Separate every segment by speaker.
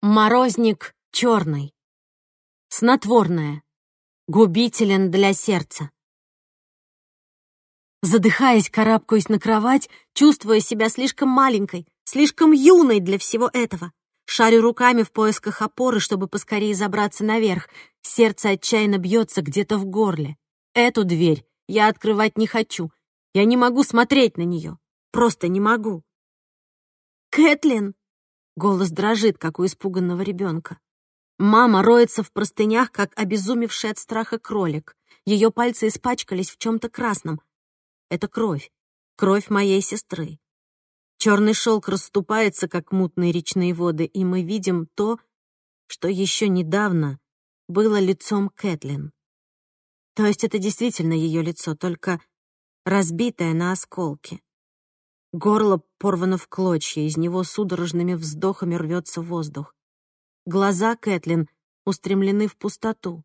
Speaker 1: Морозник черный. Снотворное. Губителен для сердца. Задыхаясь, карабкаюсь на кровать, чувствуя себя слишком маленькой, слишком юной для всего этого. Шарю руками в поисках опоры, чтобы поскорее забраться наверх. Сердце отчаянно бьется где-то в горле. Эту дверь я открывать не хочу. Я не могу смотреть на нее. Просто не могу. «Кэтлин!» Голос дрожит, как у испуганного ребенка. Мама роется в простынях, как обезумевший от страха кролик. Ее пальцы испачкались в чем-то красном. Это кровь. Кровь моей сестры. Черный шелк расступается, как мутные речные воды, и мы видим то, что еще недавно было лицом Кэтлин. То есть это действительно ее лицо, только разбитое на осколки. Горло порвано в клочья, из него судорожными вздохами рвется воздух. Глаза Кэтлин устремлены в пустоту.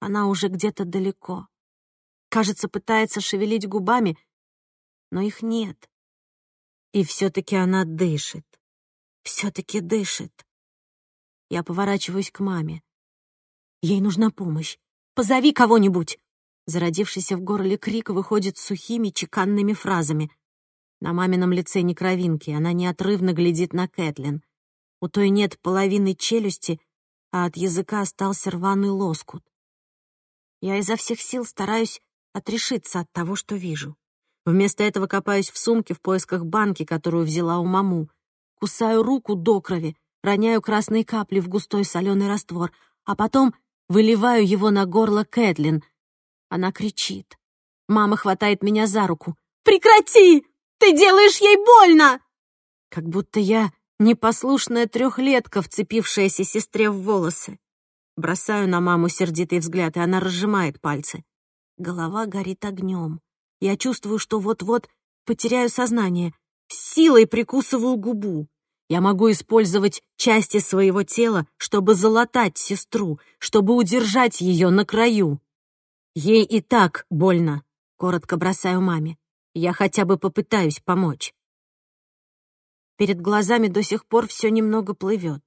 Speaker 1: Она уже где-то далеко. Кажется, пытается шевелить губами, но их нет. И все-таки она дышит. Все-таки дышит. Я поворачиваюсь к маме. Ей нужна помощь. Позови кого-нибудь. Зародившийся в горле крик выходит сухими чеканными фразами. На мамином лице не кровинки, она неотрывно глядит на Кэтлин. У той нет половины челюсти, а от языка остался рваный лоскут. Я изо всех сил стараюсь отрешиться от того, что вижу. Вместо этого копаюсь в сумке в поисках банки, которую взяла у маму. Кусаю руку до крови, роняю красные капли в густой соленый раствор, а потом выливаю его на горло Кэтлин. Она кричит. Мама хватает меня за руку. «Прекрати!» Ты делаешь ей больно!» Как будто я непослушная трехлетка, вцепившаяся сестре в волосы. Бросаю на маму сердитый взгляд, и она разжимает пальцы. Голова горит огнем. Я чувствую, что вот-вот потеряю сознание. Силой прикусываю губу. Я могу использовать части своего тела, чтобы залатать сестру, чтобы удержать ее на краю. Ей и так больно, коротко бросаю маме. Я хотя бы попытаюсь помочь. Перед глазами до сих пор все немного плывет.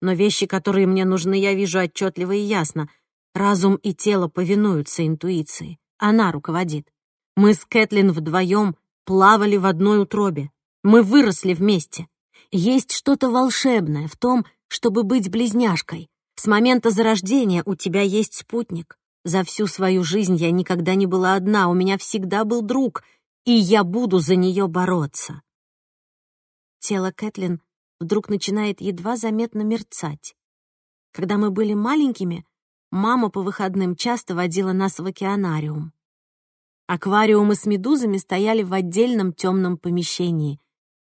Speaker 1: Но вещи, которые мне нужны, я вижу отчетливо и ясно. Разум и тело повинуются интуиции. Она руководит. Мы с Кэтлин вдвоем плавали в одной утробе. Мы выросли вместе. Есть что-то волшебное в том, чтобы быть близняшкой. С момента зарождения у тебя есть спутник. За всю свою жизнь я никогда не была одна, у меня всегда был друг — и я буду за нее бороться. Тело Кэтлин вдруг начинает едва заметно мерцать. Когда мы были маленькими, мама по выходным часто водила нас в океанариум. Аквариумы с медузами стояли в отдельном темном помещении.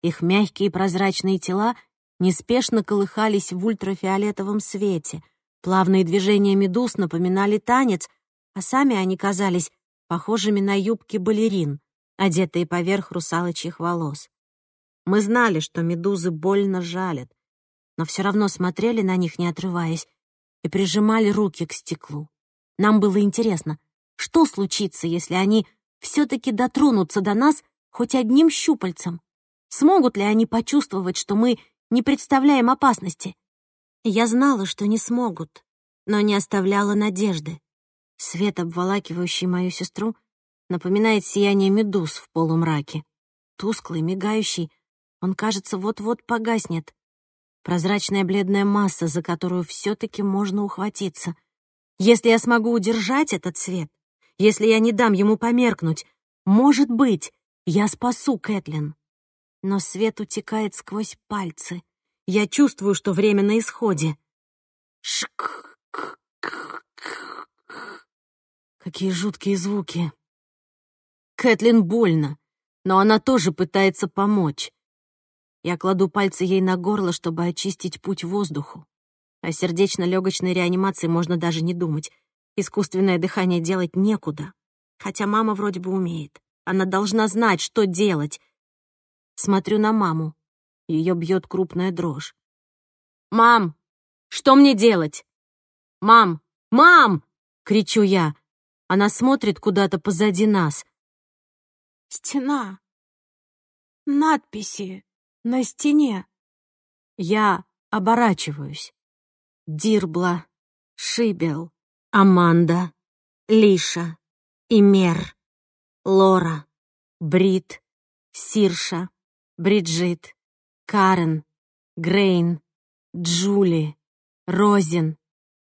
Speaker 1: Их мягкие прозрачные тела неспешно колыхались в ультрафиолетовом свете. Плавные движения медуз напоминали танец, а сами они казались похожими на юбки балерин одетые поверх русалочьих волос. Мы знали, что медузы больно жалят, но все равно смотрели на них, не отрываясь, и прижимали руки к стеклу. Нам было интересно, что случится, если они все-таки дотронутся до нас хоть одним щупальцем? Смогут ли они почувствовать, что мы не представляем опасности? Я знала, что не смогут, но не оставляла надежды. Свет, обволакивающий мою сестру, — напоминает сияние медуз в полумраке. Тусклый, мигающий, он, кажется, вот-вот погаснет. Прозрачная бледная масса, за которую все-таки можно ухватиться. Если я смогу удержать этот свет, если я не дам ему померкнуть, может быть, я спасу Кэтлин. Но свет утекает сквозь пальцы. Я чувствую, что время на исходе. Шк. Какие жуткие звуки. Кэтлин больно, но она тоже пытается помочь. Я кладу пальцы ей на горло, чтобы очистить путь воздуху. О сердечно-легочной реанимации можно даже не думать. Искусственное дыхание делать некуда. Хотя мама вроде бы умеет. Она должна знать, что делать. Смотрю на маму. Ее бьет крупная дрожь. «Мам, что мне делать?» «Мам! Мам!» — кричу я. Она смотрит куда-то позади нас —
Speaker 2: Стена. Надписи на стене.
Speaker 1: Я оборачиваюсь. Дирбла, Шибел, Аманда, Лиша, Имер, Лора, Брит, Сирша, Бриджит, Карен, Грейн, Джули, Розин,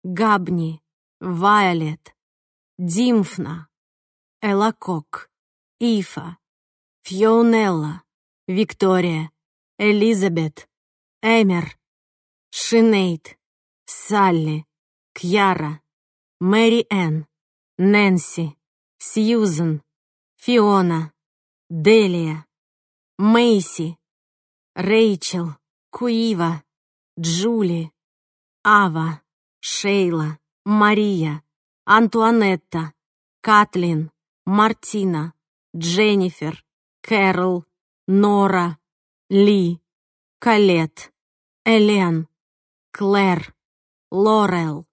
Speaker 1: Габни, Вайолет, Димфна, Элакок. Ифа, Фионелла, Виктория, Элизабет, Эмер, Шинейт, Салли, Кьяра, Мэри Энн, Нэнси, Сьюзен, Фиона, Делия, Мэйси, Рэйчел, Куива, Джули, Ава, Шейла, Мария, Антуанетта, Катлин, Мартина, Дженнифер, Кэрол, Нора, Ли, Калет, Элен, Клэр, Лорел,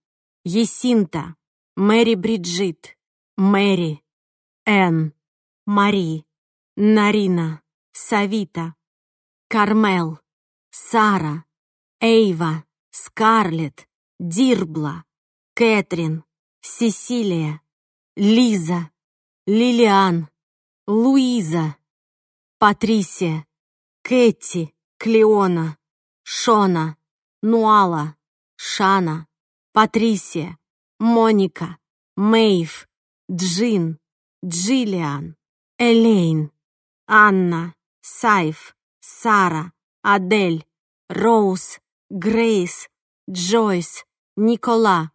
Speaker 1: Есинта, Мэри Бриджит, Мэри, Энн, Мари, Нарина, Савита, Кармел, Сара, Эйва, Скарлет, Дирбла, Кэтрин, Сесилия, Лиза, Лилиан, Луиза, Патрисия, Кэти, Клеона, Шона, Нуала, Шана, Патрисия, Моника, Мэйв, Джин, Джиллиан, Элейн, Анна, Сайф, Сара, Адель, Роуз, Грейс, Джойс, Никола,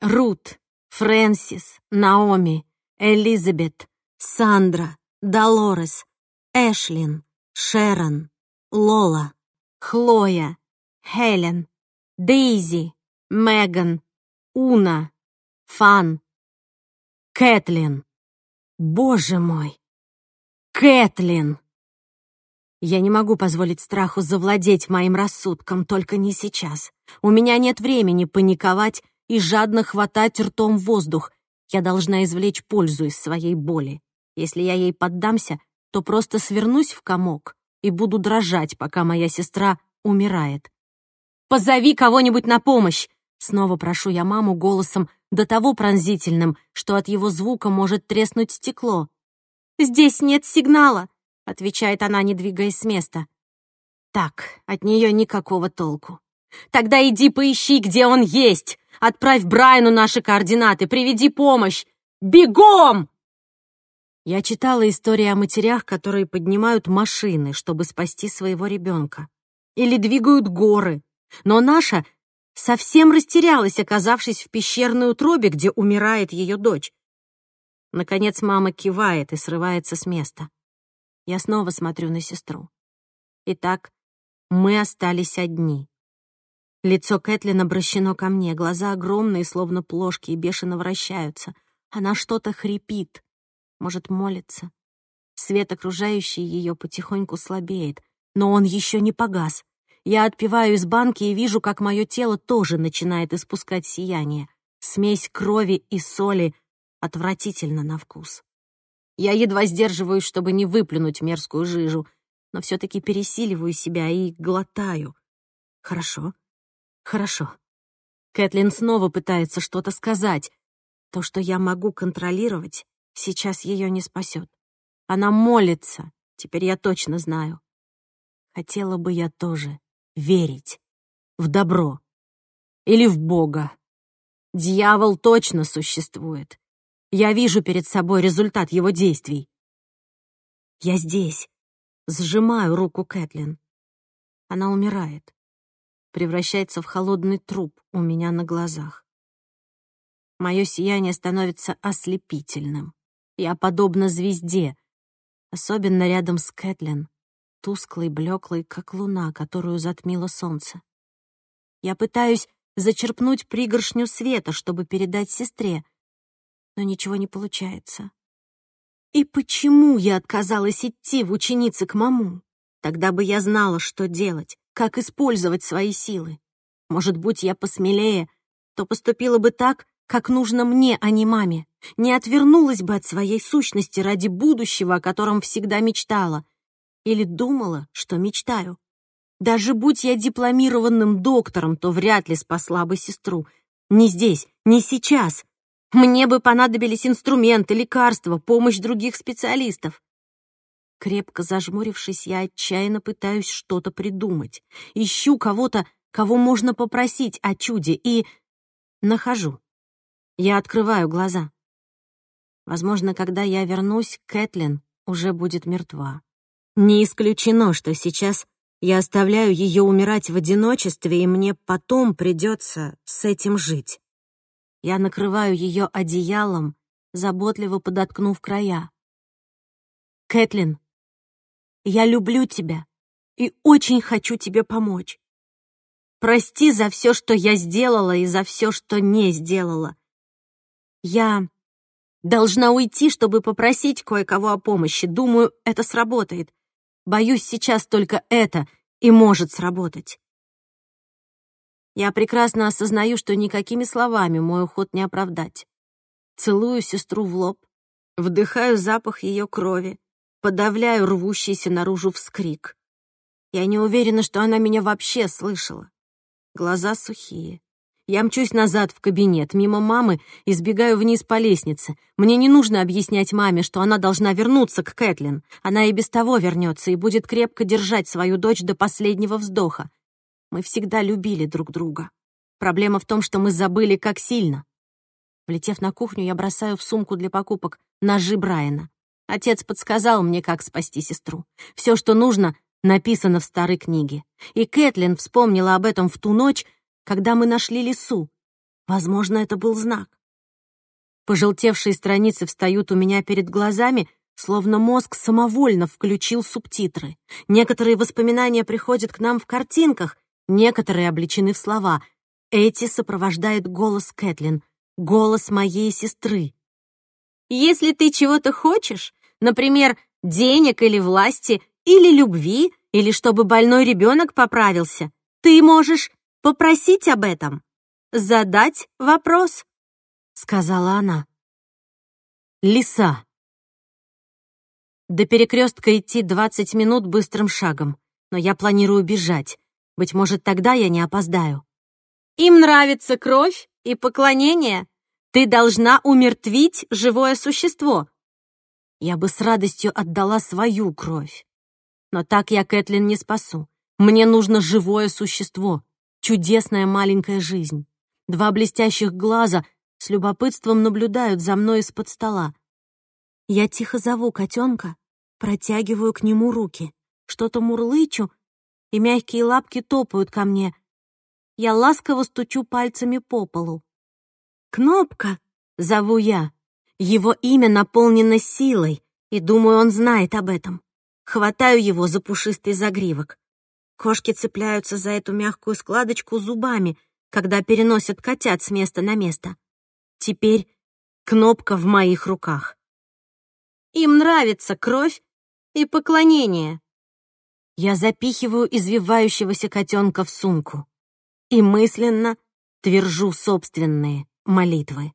Speaker 1: Рут, Фрэнсис, Наоми, Элизабет, Сандра, Долорес, Эшлин, Шерон, Лола, Хлоя, Хелен, Дейзи, Меган, Уна, Фан, Кэтлин. Боже мой! Кэтлин! Я не могу позволить страху завладеть моим рассудком, только не сейчас. У меня нет времени паниковать и жадно хватать ртом воздух. Я должна извлечь пользу из своей боли. Если я ей поддамся, то просто свернусь в комок и буду дрожать, пока моя сестра умирает. «Позови кого-нибудь на помощь!» Снова прошу я маму голосом до того пронзительным, что от его звука может треснуть стекло. «Здесь нет сигнала», — отвечает она, не двигаясь с места. «Так, от нее никакого толку. Тогда иди поищи, где он есть!» Отправь Брайну наши координаты, приведи помощь! Бегом!» Я читала истории о матерях, которые поднимают машины, чтобы спасти своего ребенка. Или двигают горы. Но наша совсем растерялась, оказавшись в пещерной утробе, где умирает ее дочь. Наконец мама кивает и срывается с места. Я снова смотрю на сестру. Итак, мы остались одни. Лицо Кэтлин обращено ко мне, глаза огромные, словно плошки, и бешено вращаются. Она что-то хрипит, может, молится. Свет, окружающий ее, потихоньку слабеет, но он еще не погас. Я отпиваю из банки и вижу, как мое тело тоже начинает испускать сияние. Смесь крови и соли отвратительно на вкус. Я едва сдерживаюсь, чтобы не выплюнуть мерзкую жижу, но все таки пересиливаю себя и глотаю. Хорошо, Хорошо. Кэтлин снова пытается что-то сказать. То, что я могу контролировать, сейчас ее не спасет. Она молится, теперь я точно знаю. Хотела бы я тоже верить в добро или в Бога. Дьявол точно существует. Я вижу перед собой результат его действий. Я здесь. Сжимаю руку Кэтлин. Она умирает превращается в холодный труп у меня на глазах. Мое сияние становится ослепительным. Я подобна звезде, особенно рядом с Кэтлин, тусклой, блеклой, как луна, которую затмило солнце. Я пытаюсь зачерпнуть пригоршню света, чтобы передать сестре, но ничего не получается. И почему я отказалась идти в ученицы к маму? Тогда бы я знала, что делать как использовать свои силы. Может быть, я посмелее, то поступила бы так, как нужно мне, а не маме. Не отвернулась бы от своей сущности ради будущего, о котором всегда мечтала. Или думала, что мечтаю. Даже будь я дипломированным доктором, то вряд ли спасла бы сестру. Не здесь, не сейчас. Мне бы понадобились инструменты, лекарства, помощь других специалистов крепко зажмурившись, я отчаянно пытаюсь что-то придумать. Ищу кого-то, кого можно попросить о чуде, и... Нахожу. Я открываю глаза. Возможно, когда я вернусь, Кэтлин уже будет мертва. Не исключено, что сейчас я оставляю ее умирать в одиночестве, и мне потом придется с этим жить. Я накрываю ее одеялом, заботливо подоткнув края. «Кэтлин», я люблю тебя и очень хочу тебе помочь. Прости за все, что я сделала и за все, что не сделала. Я должна уйти, чтобы попросить кое-кого о помощи. Думаю, это сработает. Боюсь, сейчас только это и может сработать. Я прекрасно осознаю, что никакими словами мой уход не оправдать. Целую сестру в лоб, вдыхаю запах ее крови, подавляю рвущийся наружу вскрик. Я не уверена, что она меня вообще слышала. Глаза сухие. Я мчусь назад в кабинет, мимо мамы, избегаю вниз по лестнице. Мне не нужно объяснять маме, что она должна вернуться к Кэтлин. Она и без того вернется и будет крепко держать свою дочь до последнего вздоха. Мы всегда любили друг друга. Проблема в том, что мы забыли, как сильно. Влетев на кухню, я бросаю в сумку для покупок ножи Брайана. Отец подсказал мне, как спасти сестру. Все, что нужно, написано в старой книге. И Кэтлин вспомнила об этом в ту ночь, когда мы нашли лесу. Возможно, это был знак. Пожелтевшие страницы встают у меня перед глазами, словно мозг самовольно включил субтитры. Некоторые воспоминания приходят к нам в картинках, некоторые облечены в слова. Эти сопровождает голос Кэтлин, голос моей сестры. Если ты чего-то хочешь, например, денег или власти, или любви, или чтобы больной ребенок поправился, ты можешь попросить об этом, задать вопрос», — сказала она. Лиса. До перекрестка идти 20 минут быстрым шагом, но я планирую бежать. Быть может, тогда я не опоздаю. «Им нравится кровь и поклонение», ты должна умертвить живое существо. Я бы с радостью отдала свою кровь. Но так я Кэтлин не спасу. Мне нужно живое существо, чудесная маленькая жизнь. Два блестящих глаза с любопытством наблюдают за мной из-под стола. Я тихо зову котенка, протягиваю к нему руки, что-то мурлычу, и мягкие лапки топают ко мне. Я ласково стучу пальцами по полу. «Кнопка!» — зову я. Его имя наполнено силой, и, думаю, он знает об этом. Хватаю его за пушистый загривок. Кошки цепляются за эту мягкую складочку зубами, когда переносят котят с места на место. Теперь кнопка в моих руках. Им нравится кровь и поклонение. Я запихиваю извивающегося котенка в сумку и мысленно твержу собственные молитвы.